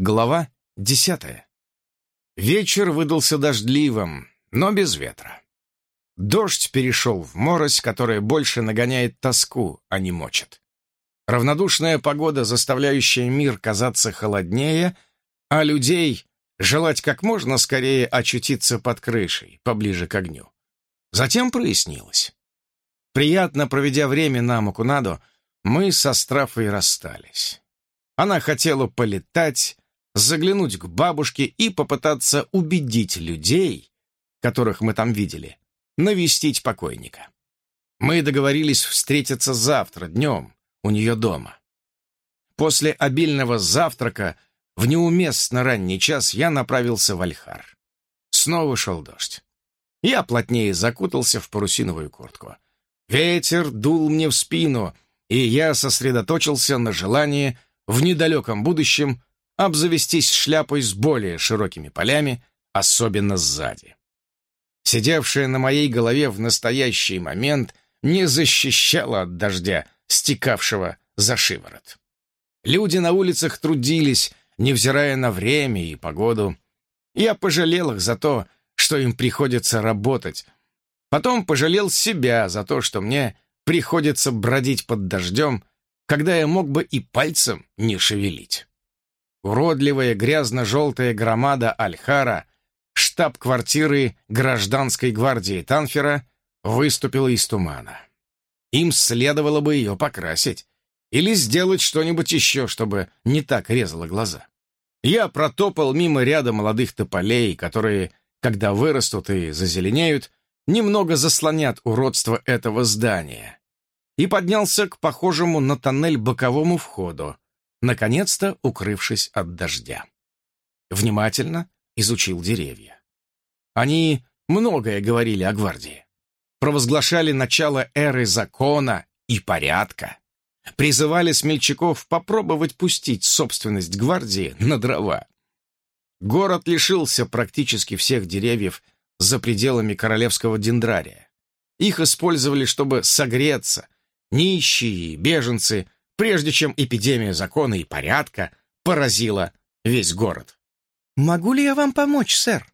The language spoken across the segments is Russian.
Глава десятая. Вечер выдался дождливым, но без ветра. Дождь перешел в морось, которая больше нагоняет тоску, а не мочит. Равнодушная погода, заставляющая мир казаться холоднее, а людей желать как можно скорее очутиться под крышей, поближе к огню. Затем прояснилось. Приятно проведя время на Макунадо, мы со Страфой расстались. Она хотела полетать, заглянуть к бабушке и попытаться убедить людей, которых мы там видели, навестить покойника. Мы договорились встретиться завтра днем у нее дома. После обильного завтрака в неуместно ранний час я направился в Альхар. Снова шел дождь. Я плотнее закутался в парусиновую куртку. Ветер дул мне в спину, и я сосредоточился на желании в недалеком будущем обзавестись шляпой с более широкими полями, особенно сзади. Сидевшая на моей голове в настоящий момент не защищала от дождя, стекавшего за шиворот. Люди на улицах трудились, невзирая на время и погоду. Я пожалел их за то, что им приходится работать. Потом пожалел себя за то, что мне приходится бродить под дождем, когда я мог бы и пальцем не шевелить. Уродливая грязно-желтая громада Альхара, штаб-квартиры гражданской гвардии Танфера, выступила из тумана. Им следовало бы ее покрасить или сделать что-нибудь еще, чтобы не так резало глаза. Я протопал мимо ряда молодых тополей, которые, когда вырастут и зазеленеют, немного заслонят уродство этого здания, и поднялся к похожему на тоннель боковому входу, наконец-то укрывшись от дождя. Внимательно изучил деревья. Они многое говорили о гвардии. Провозглашали начало эры закона и порядка. Призывали смельчаков попробовать пустить собственность гвардии на дрова. Город лишился практически всех деревьев за пределами королевского дендрария. Их использовали, чтобы согреться. Нищие беженцы прежде чем эпидемия закона и порядка поразила весь город. «Могу ли я вам помочь, сэр?»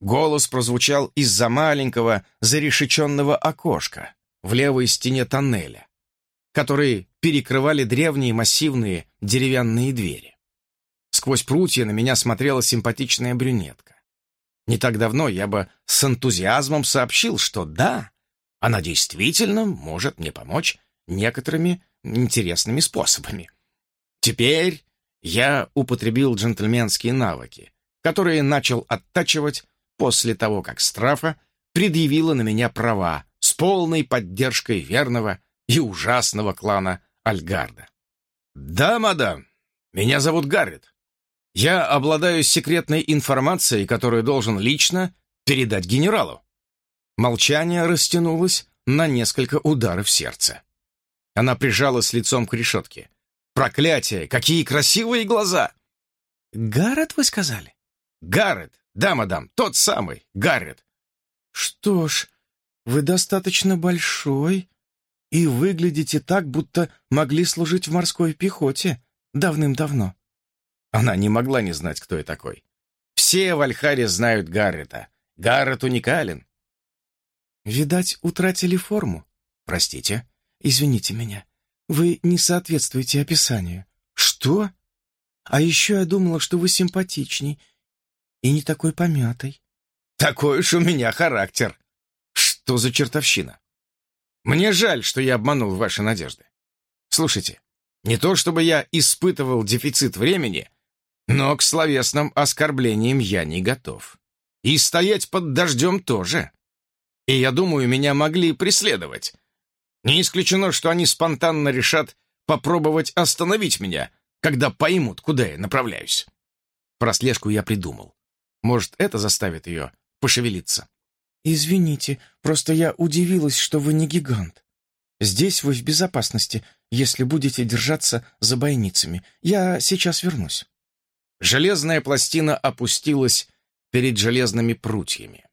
Голос прозвучал из-за маленького зарешеченного окошка в левой стене тоннеля, которые перекрывали древние массивные деревянные двери. Сквозь прутья на меня смотрела симпатичная брюнетка. Не так давно я бы с энтузиазмом сообщил, что да, она действительно может мне помочь некоторыми интересными способами. Теперь я употребил джентльменские навыки, которые начал оттачивать после того, как Страфа предъявила на меня права с полной поддержкой верного и ужасного клана Альгарда. «Да, мадам, меня зовут Гаррет. Я обладаю секретной информацией, которую должен лично передать генералу». Молчание растянулось на несколько ударов сердца. Она прижалась лицом к решетке. «Проклятие! Какие красивые глаза!» «Гаррет, вы сказали?» «Гаррет! Да, мадам, тот самый, Гаррет!» «Что ж, вы достаточно большой и выглядите так, будто могли служить в морской пехоте давным-давно». Она не могла не знать, кто я такой. Все в Альхаре знают Гаррета. Гаррет уникален. «Видать, утратили форму. Простите». Извините меня, вы не соответствуете описанию. Что? А еще я думала, что вы симпатичней и не такой помятый. Такой уж у меня характер. Что за чертовщина? Мне жаль, что я обманул ваши надежды. Слушайте, не то чтобы я испытывал дефицит времени, но к словесным оскорблениям я не готов. И стоять под дождем тоже. И я думаю, меня могли преследовать. Не исключено, что они спонтанно решат попробовать остановить меня, когда поймут, куда я направляюсь. Про слежку я придумал. Может, это заставит ее пошевелиться. «Извините, просто я удивилась, что вы не гигант. Здесь вы в безопасности, если будете держаться за бойницами. Я сейчас вернусь». Железная пластина опустилась перед железными прутьями.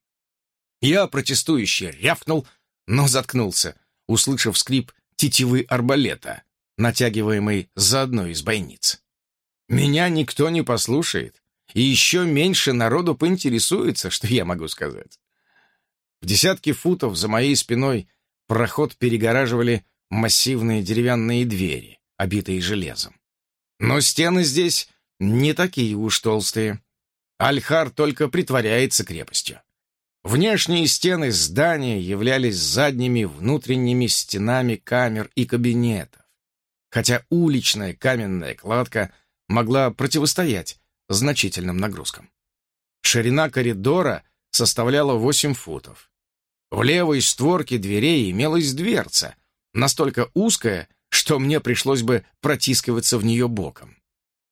Я протестующе рявкнул, но заткнулся, услышав скрип тетивы арбалета, натягиваемый за одной из бойниц. Меня никто не послушает, и еще меньше народу поинтересуется, что я могу сказать. В десятки футов за моей спиной проход перегораживали массивные деревянные двери, обитые железом. Но стены здесь не такие уж толстые. Альхар только притворяется крепостью. Внешние стены здания являлись задними внутренними стенами камер и кабинетов, хотя уличная каменная кладка могла противостоять значительным нагрузкам. Ширина коридора составляла 8 футов. В левой створке дверей имелась дверца, настолько узкая, что мне пришлось бы протискиваться в нее боком.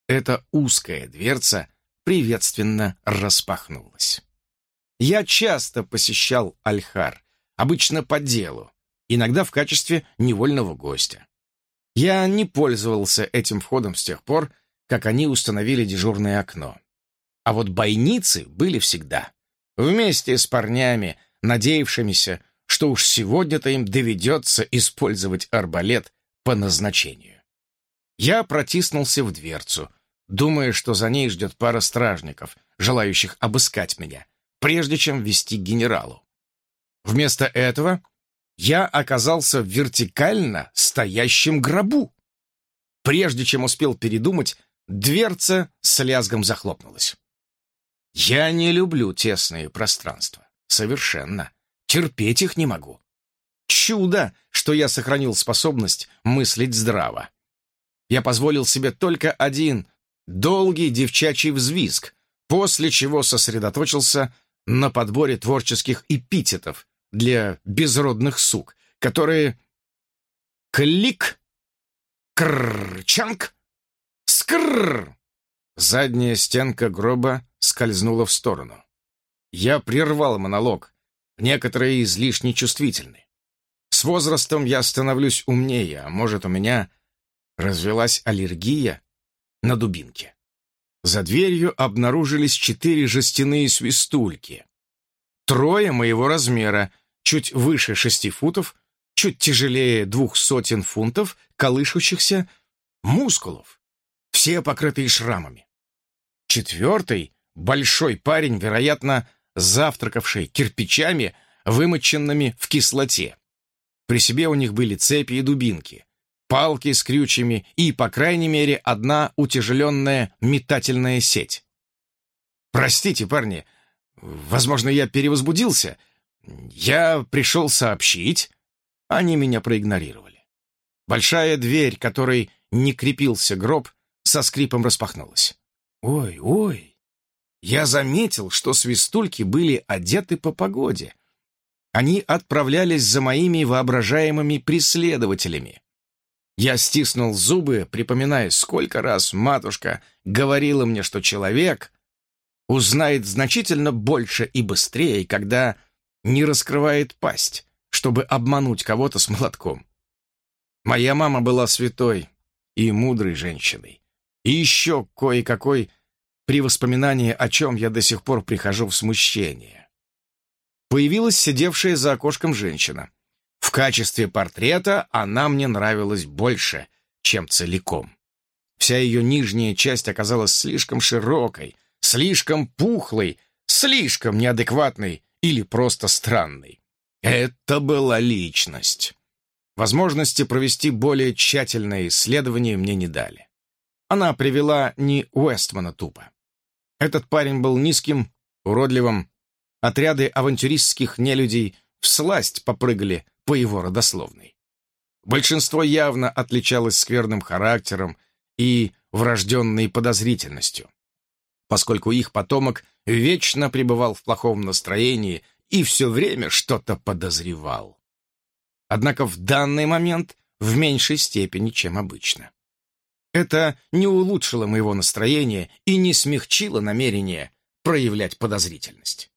Эта узкая дверца приветственно распахнулась. Я часто посещал Альхар, обычно по делу, иногда в качестве невольного гостя. Я не пользовался этим входом с тех пор, как они установили дежурное окно. А вот бойницы были всегда. Вместе с парнями, надеявшимися, что уж сегодня-то им доведется использовать арбалет по назначению. Я протиснулся в дверцу, думая, что за ней ждет пара стражников, желающих обыскать меня, прежде чем вести генералу. Вместо этого я оказался в вертикально стоящем гробу. Прежде чем успел передумать, дверца с лязгом захлопнулась. Я не люблю тесные пространства. Совершенно. Терпеть их не могу. Чудо, что я сохранил способность мыслить здраво. Я позволил себе только один долгий девчачий взвизг, после чего сосредоточился на подборе творческих эпитетов для безродных сук, которые клик, крчанг, скррр. Задняя стенка гроба скользнула в сторону. Я прервал монолог, некоторые излишне чувствительны. С возрастом я становлюсь умнее, а может, у меня развелась аллергия на дубинки. За дверью обнаружились четыре жестяные свистульки. Трое моего размера, чуть выше шести футов, чуть тяжелее двух сотен фунтов, колышущихся мускулов, все покрытые шрамами. Четвертый — большой парень, вероятно, завтракавший кирпичами, вымоченными в кислоте. При себе у них были цепи и дубинки палки с крючьями и, по крайней мере, одна утяжеленная метательная сеть. «Простите, парни, возможно, я перевозбудился. Я пришел сообщить». Они меня проигнорировали. Большая дверь, которой не крепился гроб, со скрипом распахнулась. «Ой, ой!» Я заметил, что свистульки были одеты по погоде. Они отправлялись за моими воображаемыми преследователями. Я стиснул зубы, припоминая, сколько раз матушка говорила мне, что человек узнает значительно больше и быстрее, когда не раскрывает пасть, чтобы обмануть кого-то с молотком. Моя мама была святой и мудрой женщиной. И еще кое-какой при воспоминании, о чем я до сих пор прихожу в смущение. Появилась сидевшая за окошком женщина. В качестве портрета она мне нравилась больше, чем целиком. Вся ее нижняя часть оказалась слишком широкой, слишком пухлой, слишком неадекватной или просто странной. Это была личность. Возможности провести более тщательное исследование мне не дали. Она привела не Уэстмана тупо. Этот парень был низким, уродливым. Отряды авантюристских нелюдей всласть попрыгали по его родословной. Большинство явно отличалось скверным характером и врожденной подозрительностью, поскольку их потомок вечно пребывал в плохом настроении и все время что-то подозревал. Однако в данный момент в меньшей степени, чем обычно. Это не улучшило моего настроения и не смягчило намерение проявлять подозрительность.